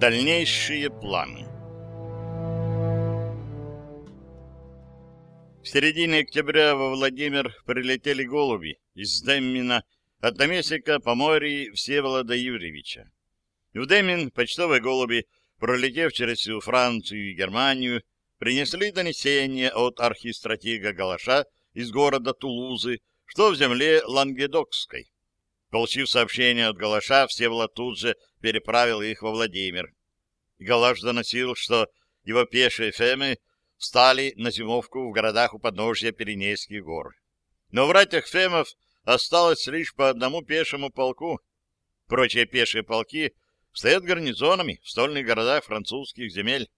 Дальнейшие планы В середине октября во Владимир прилетели голуби из Деммина от наместника Поморья Всеволода Юрьевича. В Деммин почтовые голуби, пролетев через всю Францию и Германию, принесли донесение от архистратига Галаша из города Тулузы, что в земле Лангедокской. Получив сообщение от Галаша, Всеволод тут же переправил их во Владимир. Галаш доносил, что его пешие фемы встали на зимовку в городах у подножья Пиренейских гор. Но в ратях фемов осталось лишь по одному пешему полку. Прочие пешие полки стоят гарнизонами в стольных городах французских земель.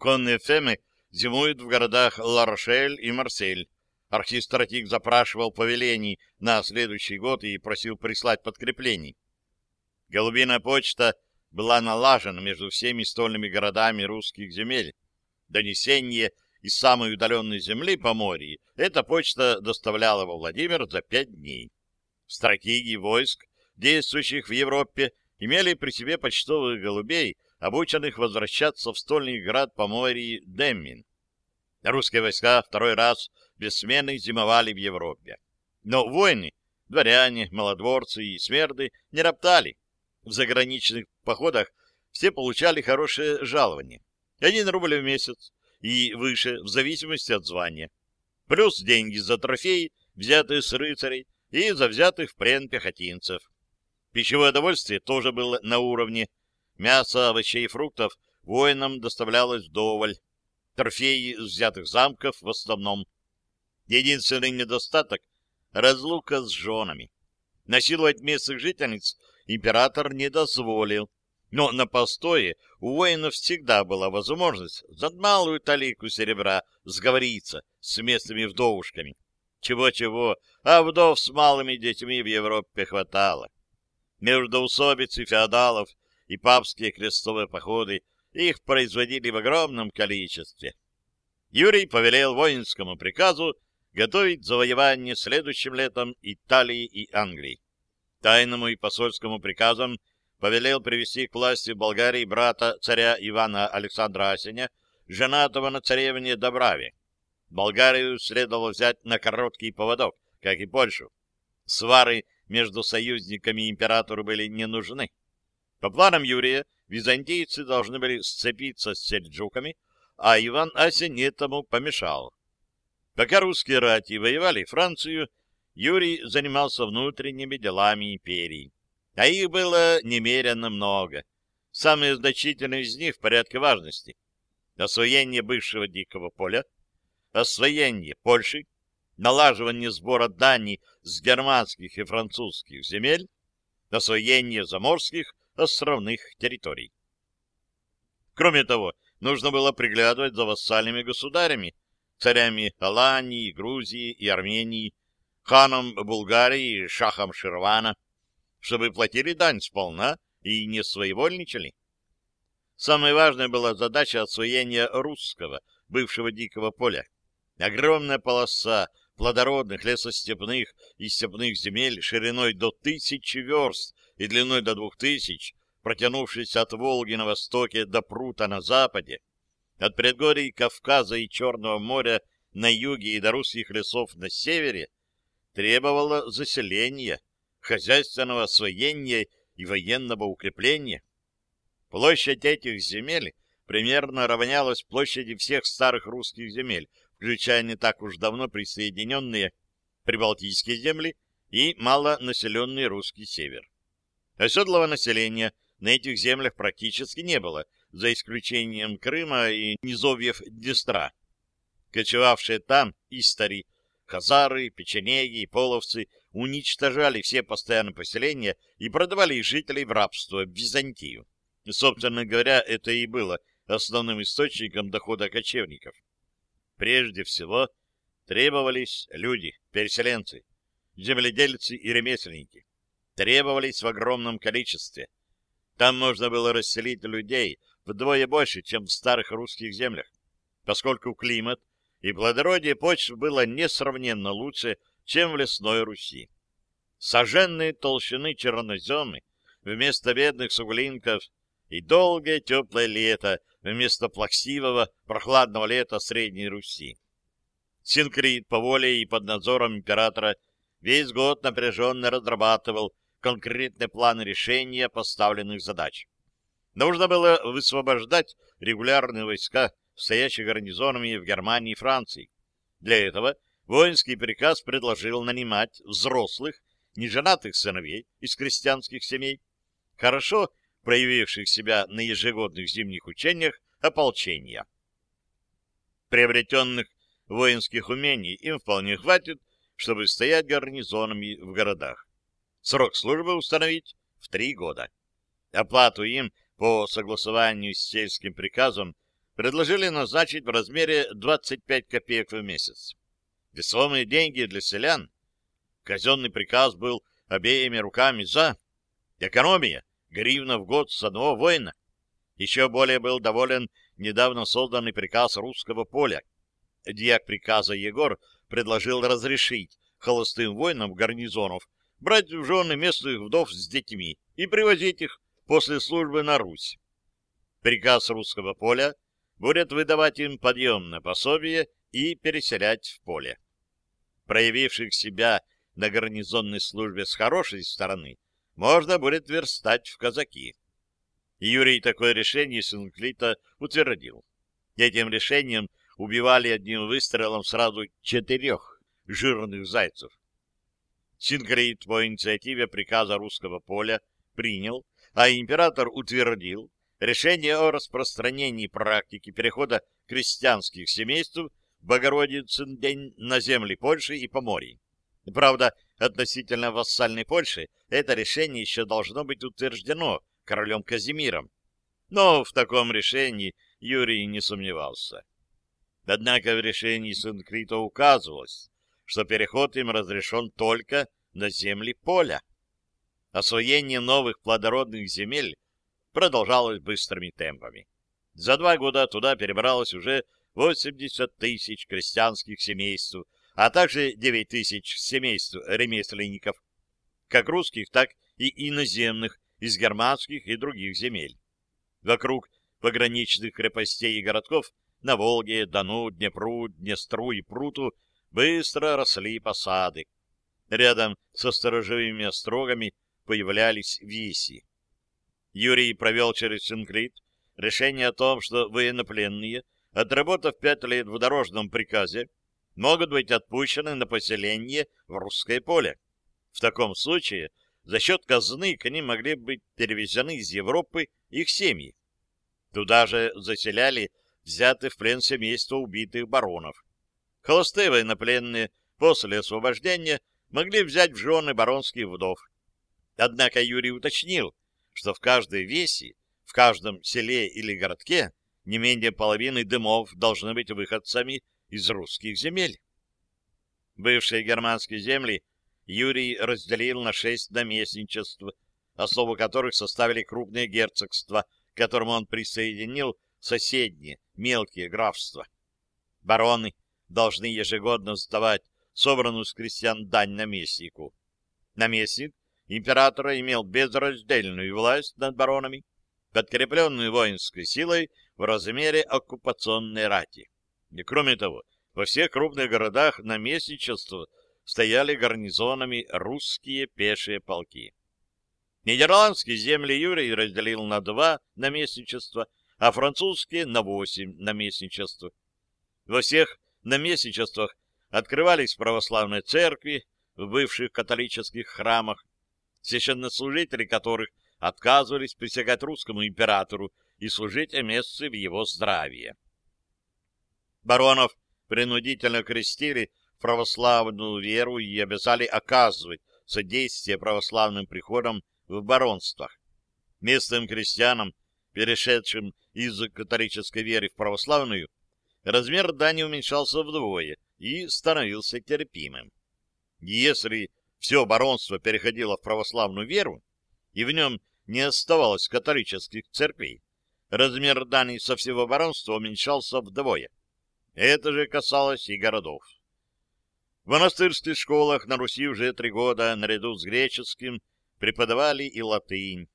Конные фемы зимуют в городах Ларошель и Марсель. Архистратик запрашивал повелений на следующий год и просил прислать подкреплений. Голубиная почта была налажена между всеми стольными городами русских земель. Донесение из самой удаленной земли по морю эта почта доставляла во Владимир за пять дней. Стратегии войск, действующих в Европе, имели при себе почтовых голубей, обученных возвращаться в стольный град морю Деммин. Русские войска второй раз без смены зимовали в Европе. Но воины, дворяне, малодворцы и смерды не роптали. В заграничных походах все получали хорошее жалование. Один рубль в месяц и выше, в зависимости от звания. Плюс деньги за трофеи, взятые с рыцарей, и за взятых в плен пехотинцев. Пищевое довольствие тоже было на уровне. Мясо, овощей и фруктов воинам доставлялось вдоволь. Трофеи взятых замков в основном. Единственный недостаток — разлука с женами. Насиловать местных жительниц император не дозволил. Но на постое у воинов всегда была возможность за малую талику серебра сговориться с местными вдовушками. Чего-чего, а вдов с малыми детьми в Европе хватало. Междоусобицы феодалов и папские крестовые походы их производили в огромном количестве. Юрий повелел воинскому приказу готовить завоевание следующим летом Италии и Англии. Тайному и посольскому приказам повелел привести к власти в Болгарии брата царя Ивана Александра Асеня, женатого на царевне Добраве. Болгарию следовало взять на короткий поводок, как и Польшу. Свары между союзниками императору были не нужны. По планам Юрия, византийцы должны были сцепиться с сельджуками, а Иван Асень этому помешал. Пока русские рати воевали Францию, Юрий занимался внутренними делами империи. А их было немерено много. Самые значительные из них в порядке важности. Освоение бывшего дикого поля, освоение Польши, налаживание сбора дани с германских и французских земель, освоение заморских островных территорий. Кроме того, нужно было приглядывать за вассальными государями, царями Алании, Грузии и Армении, ханом Булгарии и шахом Ширвана, чтобы платили дань сполна и не своевольничали. Самой важной была задача освоения русского, бывшего дикого поля. Огромная полоса плодородных лесостепных и степных земель шириной до тысячи верст и длиной до двух тысяч, протянувшись от Волги на востоке до Прута на западе, от предгорий Кавказа и Черного моря на юге и до русских лесов на севере, требовала заселения, хозяйственного освоения и военного укрепления. Площадь этих земель примерно равнялась площади всех старых русских земель, включая не так уж давно присоединенные прибалтийские земли и малонаселенный русский север. Оседлого населения на этих землях практически не было, за исключением Крыма и низовьев Днестра. Кочевавшие там истари Хазары, печенеги и половцы уничтожали все постоянные поселения и продавали их жителей в рабство в Византию. Собственно говоря, это и было основным источником дохода кочевников. Прежде всего, требовались люди, переселенцы, земледельцы и ремесленники. Требовались в огромном количестве. Там можно было расселить людей вдвое больше, чем в старых русских землях. поскольку климат и плодородие почв было несравненно лучше, чем в лесной Руси. Сожженные толщины черноземы вместо бедных суглинков и долгое теплое лето вместо плаксивого прохладного лета Средней Руси. Синкрит по воле и под надзором императора весь год напряженно разрабатывал конкретный план решения поставленных задач. Нужно было высвобождать регулярные войска, стоящие гарнизонами в Германии и Франции. Для этого воинский приказ предложил нанимать взрослых, неженатых сыновей из крестьянских семей, хорошо проявивших себя на ежегодных зимних учениях ополчения. Приобретенных воинских умений им вполне хватит, чтобы стоять гарнизонами в городах. Срок службы установить в три года. Оплату им по согласованию с сельским приказом предложили назначить в размере 25 копеек в месяц. Весомые деньги для селян. Казенный приказ был обеими руками за. Экономия гривна в год с одного воина. Еще более был доволен недавно созданный приказ русского поля. Дьяк приказа Егор предложил разрешить холостым воинам гарнизонов брать в жены местных вдов с детьми и привозить их после службы на Русь. Приказ русского поля будет выдавать им подъемное пособие и переселять в поле. Проявивших себя на гарнизонной службе с хорошей стороны, можно будет верстать в казаки. Юрий такое решение Синклита утвердил. Этим решением убивали одним выстрелом сразу четырех жирных зайцев. Синклит по инициативе приказа русского поля принял, а император утвердил решение о распространении практики перехода крестьянских семейств Богородицын день на земли Польши и Поморья. Правда, относительно вассальной Польши это решение еще должно быть утверждено королем Казимиром. Но в таком решении Юрий не сомневался. Однако в решении Сенкрита указывалось, что переход им разрешен только на земли поля. Освоение новых плодородных земель продолжалось быстрыми темпами. За два года туда перебралось уже 80 тысяч крестьянских семейств, а также 9 тысяч семейств ремесленников, как русских, так и иноземных, из германских и других земель. Вокруг пограничных крепостей и городков на Волге, Дону, Днепру, Днестру и Пруту быстро росли посады. Рядом со сторожевыми острогами появлялись веси. Юрий провел через Синклит решение о том, что военнопленные, отработав пять лет в дорожном приказе, могут быть отпущены на поселение в русское поле. В таком случае за счет казны к ним могли быть перевезены из Европы их семьи. Туда же заселяли взятые в плен семейства убитых баронов. Холостые военнопленные после освобождения могли взять в жены баронских вдов. Однако Юрий уточнил, что в каждой весе, в каждом селе или городке не менее половины дымов должны быть выходцами из русских земель. Бывшие германские земли Юрий разделил на шесть наместничеств, основу которых составили крупные герцогства, к которым он присоединил соседние мелкие графства. Бароны должны ежегодно сдавать собранную с крестьян дань наместнику. Наместник императора имел безраздельную власть над баронами, подкрепленную воинской силой в размере оккупационной рати. И кроме того, во всех крупных городах наместничества стояли гарнизонами русские пешие полки. Нидерландские земли Юрий разделил на два наместничества, а французские — на восемь наместничеств. Во всех наместничествах открывались православные церкви в бывших католических храмах, священнослужители которых отказывались присягать русскому императору и служить мессы в его здравии. Баронов принудительно крестили православную веру и обязали оказывать содействие православным приходам в баронствах. Местным крестьянам, перешедшим из католической веры в православную, размер дани уменьшался вдвое и становился терпимым. Если все баронство переходило в православную веру, и в нем не оставалось католических церквей, размер дани со всего баронства уменьшался вдвое. Это же касалось и городов. В монастырских школах на Руси уже три года наряду с греческим преподавали и латынь.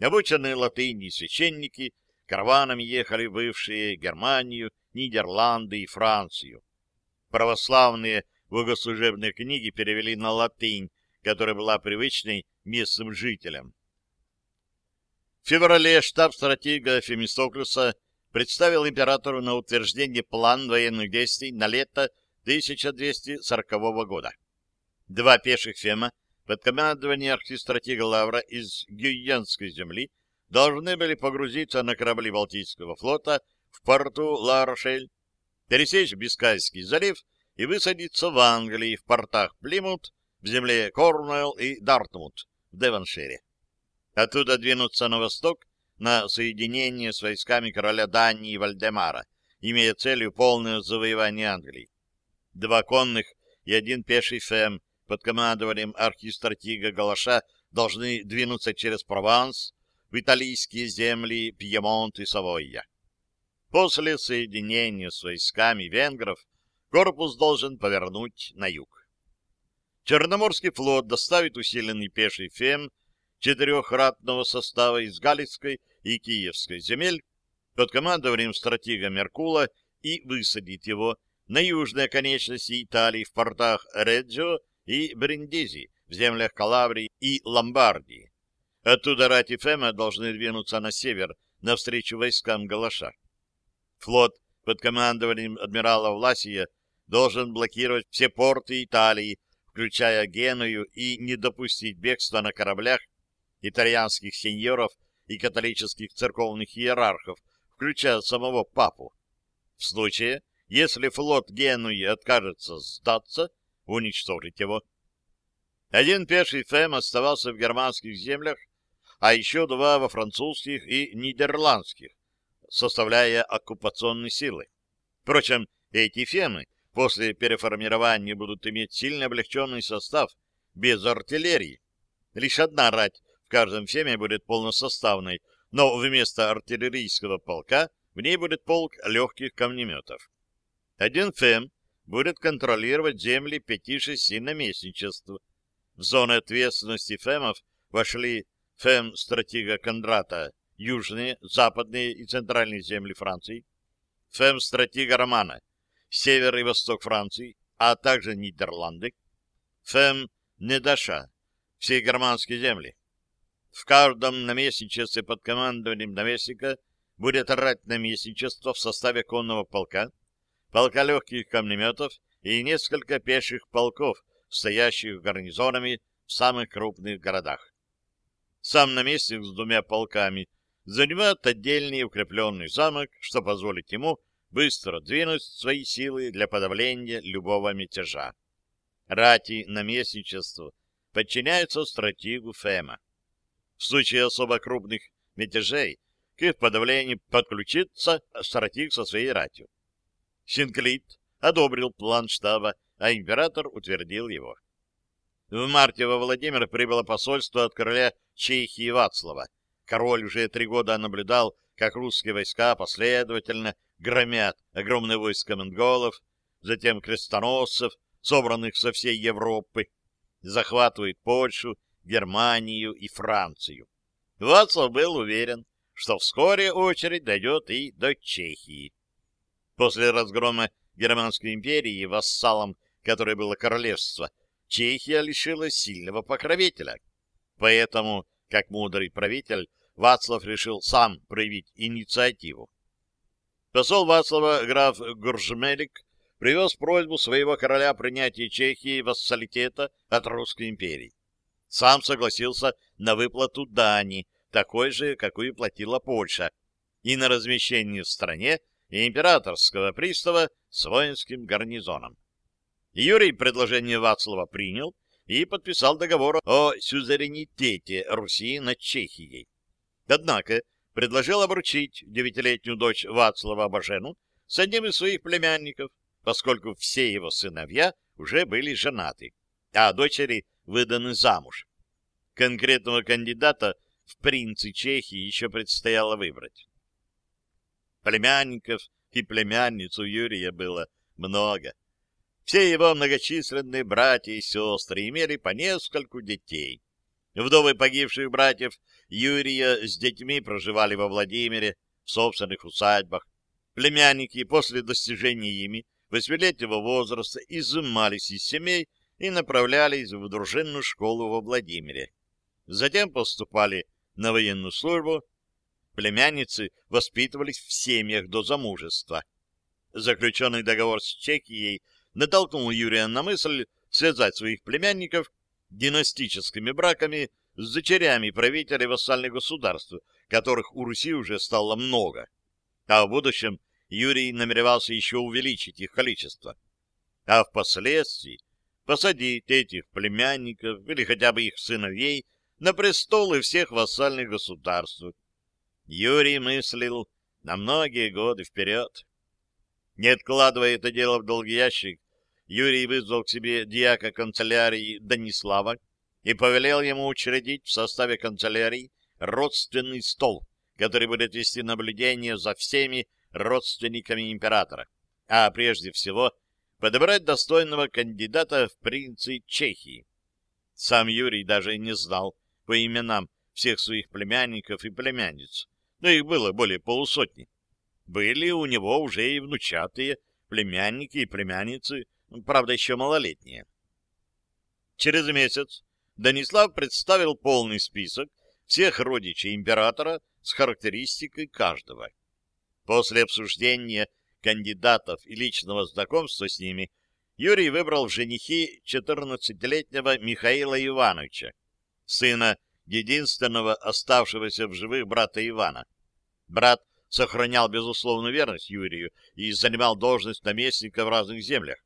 Обученные латыни священники караванами ехали в бывшие Германию, Нидерланды и Францию. Православные богослужебные книги перевели на латынь, которая была привычной местным жителям. В феврале штаб стратега Фемистоклюса представил императору на утверждение план военных действий на лето 1240 года. Два пеших фема под командованием архистратега Лавра из Гюйенской земли должны были погрузиться на корабли Балтийского флота в порту Ла-Рошель, пересечь Бискайский залив и высадиться в Англии в портах Плимут, в земле Корнуэлл и Дартмут в Девоншире. Оттуда двинуться на восток на соединение с войсками короля Дании Вальдемара, имея целью полное завоевание Англии. Два конных и один пеший фем под командованием архистратига Галаша должны двинуться через Прованс в италийские земли Пьемонт и Савойя. После соединения с войсками венгров корпус должен повернуть на юг. Черноморский флот доставит усиленный пеший фем четырехратного состава из Галицкой и Киевской земель под командованием стратега Меркула и высадит его на южной оконечности Италии в портах Реджио и Бриндизи, в землях Калабрии и Ломбардии. Оттуда рати Фема должны двинуться на север, навстречу войскам Галаша. Флот под командованием адмирала Власия должен блокировать все порты Италии, включая Геную, и не допустить бегства на кораблях итальянских сеньоров и католических церковных иерархов, включая самого папу. В случае, если флот Генуи откажется сдаться, уничтожить его. Один пеший фем оставался в германских землях, а еще два во французских и нидерландских, составляя оккупационные силы. Впрочем, эти фемы после переформирования будут иметь сильно облегченный состав, без артиллерии. Лишь одна рать каждом феме будет полносоставной, но вместо артиллерийского полка в ней будет полк легких камнеметов. Один фем будет контролировать земли пяти-шести наместничеств. В зону ответственности фемов вошли фем-стратега Кондрата, южные, западные и центральные земли Франции, фем-стратега Романа, север и восток Франции, а также Нидерланды, фем-недаша, все германские земли, в каждом наместничестве под командованием наместника будет орать наместничество в составе конного полка, полка легких камнеметов и несколько пеших полков, стоящих гарнизонами в самых крупных городах. Сам наместник с двумя полками занимает отдельный укрепленный замок, что позволит ему быстро двинуть свои силы для подавления любого мятежа. Рати наместничества подчиняются стратегу Фема. В случае особо крупных мятежей к их подавлению подключится стратег со своей ратью. Синклит одобрил план штаба, а император утвердил его. В марте во Владимир прибыло посольство от короля Чехии Вацлава. Король уже три года наблюдал, как русские войска последовательно громят огромное войско монголов, затем крестоносцев, собранных со всей Европы, захватывают Польшу Германию и Францию. Вацлав был уверен, что вскоре очередь дойдет и до Чехии. После разгрома Германской империи вассалом, которой было королевство, Чехия лишилась сильного покровителя. Поэтому, как мудрый правитель, Вацлав решил сам проявить инициативу. Посол Вацлава, граф Гуржмелик, привез просьбу своего короля принятия Чехии вассалитета от Русской империи сам согласился на выплату дани, такой же, какую платила Польша, и на размещение в стране императорского пристава с воинским гарнизоном. Юрий предложение Вацлава принял и подписал договор о сюзеренитете Руси над Чехией. Однако предложил обручить девятилетнюю дочь Вацлава Бажену с одним из своих племянников, поскольку все его сыновья уже были женаты, а дочери выданы замуж. Конкретного кандидата в принцы Чехии еще предстояло выбрать. Племянников и племянниц у Юрия было много. Все его многочисленные братья и сестры имели по нескольку детей. Вдовы погибших братьев Юрия с детьми проживали во Владимире в собственных усадьбах. Племянники после достижения ими восьмилетнего возраста изымались из семей и направлялись в дружинную школу во Владимире. Затем поступали на военную службу. Племянницы воспитывались в семьях до замужества. Заключенный договор с Чехией натолкнул Юрия на мысль связать своих племянников династическими браками с дочерями правителей вассальных государств, которых у Руси уже стало много. А в будущем Юрий намеревался еще увеличить их количество. А впоследствии посадить этих племянников или хотя бы их сыновей на престолы всех вассальных государств. Юрий мыслил на многие годы вперед. Не откладывая это дело в долгий ящик, Юрий вызвал к себе диака канцелярии Данислава и повелел ему учредить в составе канцелярии родственный стол, который будет вести наблюдение за всеми родственниками императора, а прежде всего подобрать достойного кандидата в принцы Чехии. Сам Юрий даже не знал по именам всех своих племянников и племянниц, но их было более полусотни. Были у него уже и внучатые племянники и племянницы, правда, еще малолетние. Через месяц Данислав представил полный список всех родичей императора с характеристикой каждого. После обсуждения кандидатов и личного знакомства с ними Юрий выбрал в женихи 14-летнего Михаила Ивановича, сына единственного оставшегося в живых брата Ивана. Брат сохранял безусловную верность Юрию и занимал должность наместника в разных землях.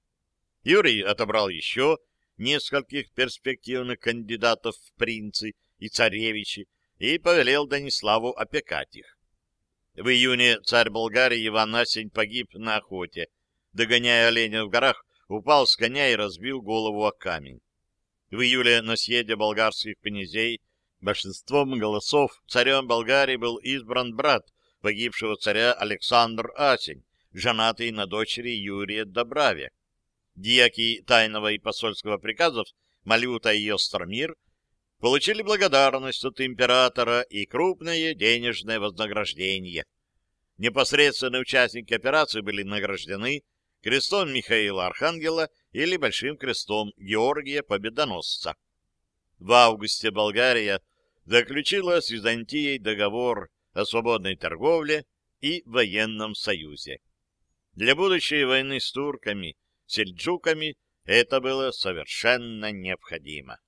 Юрий отобрал еще нескольких перспективных кандидатов в принцы и царевичи и повелел Даниславу опекать их. В июне царь Болгарии Иван Асень погиб на охоте. Догоняя оленя в горах, упал с коня и разбил голову о камень. В июле на съезде болгарских князей большинством голосов царем Болгарии был избран брат погибшего царя Александр Асень, женатый на дочери Юрия Добраве. Дьяки тайного и посольского приказов Малюта и Остромир получили благодарность от императора и крупное денежное вознаграждение. Непосредственные участники операции были награждены крестом Михаила Архангела или Большим крестом Георгия Победоносца. В августе Болгария заключила с Византией договор о свободной торговле и военном союзе. Для будущей войны с турками сельджуками это было совершенно необходимо.